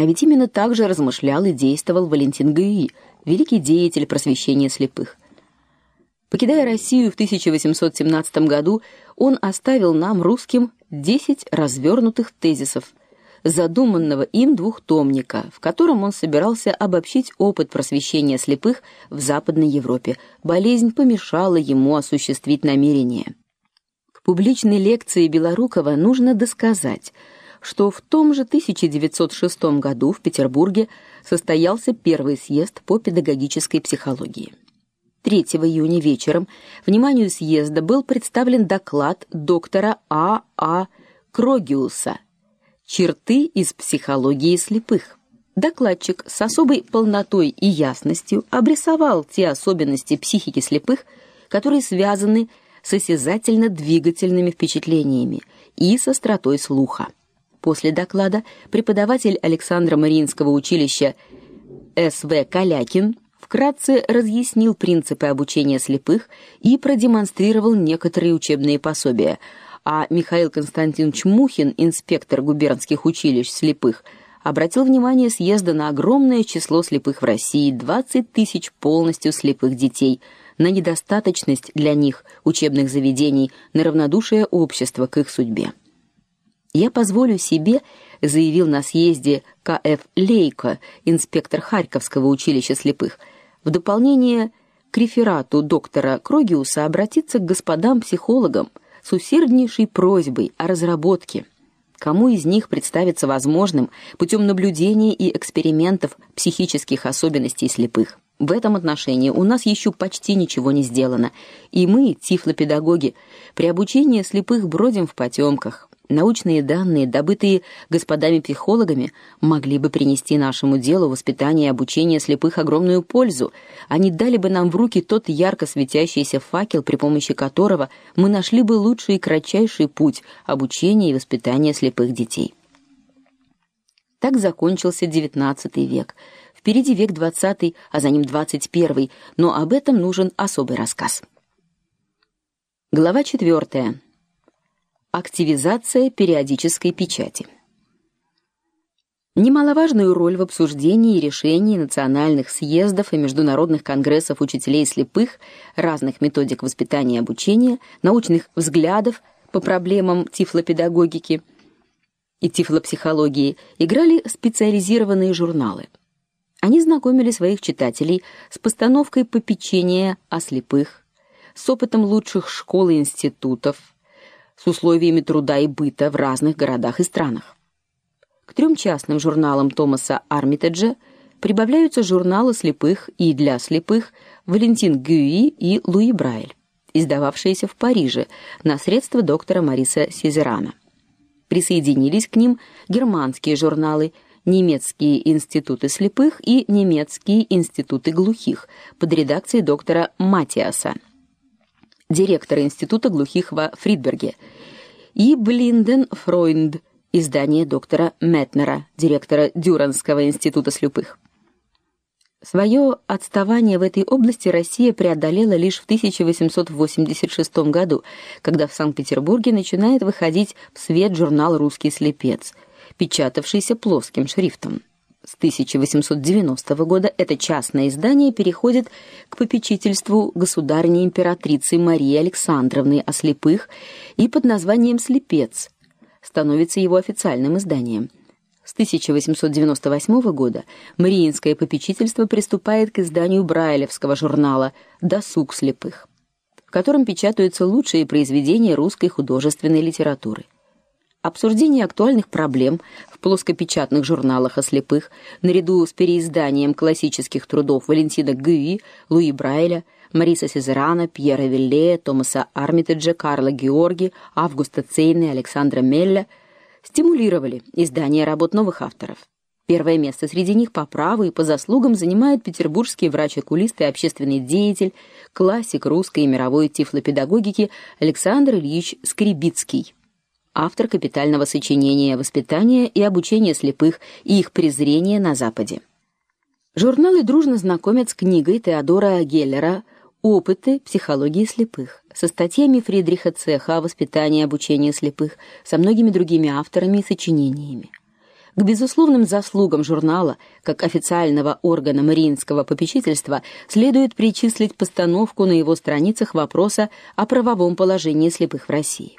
А ведь именно так же размышлял и действовал Валентин Гюи, великий деятель просвещения слепых. Покидая Россию в 1817 году, он оставил нам русским 10 развернутых тезисов задуманного им двухтомника, в котором он собирался обобщить опыт просвещения слепых в Западной Европе. Болезнь помешала ему осуществить намерение. К публичной лекции Белорукова нужно досказать, что в том же 1906 году в Петербурге состоялся первый съезд по педагогической психологии. 3 июня вечером вниманию съезда был представлен доклад доктора А. А. Крогиуса Черты из психологии слепых. Докладчик с особой полнотой и ясностью обрисовал те особенности психики слепых, которые связаны с осязательно-двигательными впечатлениями и с остротой слуха. После доклада преподаватель Александра Мариинского училища С.В. Калякин вкратце разъяснил принципы обучения слепых и продемонстрировал некоторые учебные пособия – а Михаил Константинович Мухин, инспектор губернских училищ слепых, обратил внимание съезда на огромное число слепых в России 20 тысяч полностью слепых детей, на недостаточность для них учебных заведений, на равнодушие общества к их судьбе. Я позволю себе, заявил на съезде К.Ф. Лейко, инспектор Харьковского училища слепых, в дополнение к реферату доктора Крогиуса обратиться к господам психологам, с усерднейшей просьбой о разработке, кому из них представится возможным путем наблюдения и экспериментов психических особенностей слепых. В этом отношении у нас еще почти ничего не сделано, и мы, тифлопедагоги, при обучении слепых бродим в потемках. Научные данные, добытые господами-психологами, могли бы принести нашему делу воспитания и обучения слепых огромную пользу. Они дали бы нам в руки тот ярко светящийся факел, при помощи которого мы нашли бы лучший и кратчайший путь обучения и воспитания слепых детей. Так закончился XIX век. Впереди век XX, а за ним XXI, но об этом нужен особый рассказ. Глава четвертая. Активизация периодической печати. Немаловажную роль в обсуждении и решении национальных съездов и международных конгрессов учителей слепых, разных методик воспитания и обучения, научных взглядов по проблемам тифлопедагогики и тифлопсихологии играли специализированные журналы. Они знакомили своих читателей с постановкой попечения о слепых, с опытом лучших школ и институтов, с условиями труда и быта в разных городах и странах. К трем частным журналам Томаса Армитеджа прибавляются журналы слепых и для слепых Валентин Гюи и Луи Брайль, издававшиеся в Париже на средства доктора Мариса Сизерана. Присоединились к ним германские журналы Немецкие институты слепых и Немецкие институты глухих под редакцией доктора Матиаса директора Института глухих во Фридберге, и Блинден Фройнд, издание доктора Метнера, директора Дюранского института слепых. Свое отставание в этой области Россия преодолела лишь в 1886 году, когда в Санкт-Петербурге начинает выходить в свет журнал Русский слепец, печатавшийся плоским шрифтом. С 1890 года это частное издание переходит к попечительству государыни императрицы Марии Александровны о слепых и под названием Слепец становится его официальным изданием. С 1898 года Мариинское попечительство приступает к изданию брайлевского журнала Досуг слепых, в котором печатаются лучшие произведения русской художественной литературы. Обсуждение актуальных проблем в плоскопечатных журналах о слепых, наряду с переизданием классических трудов Валентина Гюи, Луи Брайля, Мариса Сезерана, Пьера Вилле, Томаса Армитеджа, Карла Георги, Августа Цейна и Александра Мелля, стимулировали издание работ новых авторов. Первое место среди них по праву и по заслугам занимает петербургский врач-окулист и общественный деятель, классик русской и мировой тифлопедагогики Александр Ильич Скрибицкий автор капитального сочинения Воспитание и обучение слепых и их презрение на западе. Журналы дружно знакомят с книгой Теодора Геллера Опыты психологии слепых, со статьями Фридриха Цеха о воспитании и обучении слепых, со многими другими авторами и сочинениями. К безусловным заслугам журнала, как официального органа мариинского попечительства, следует причислить постановку на его страницах вопроса о правовом положении слепых в России.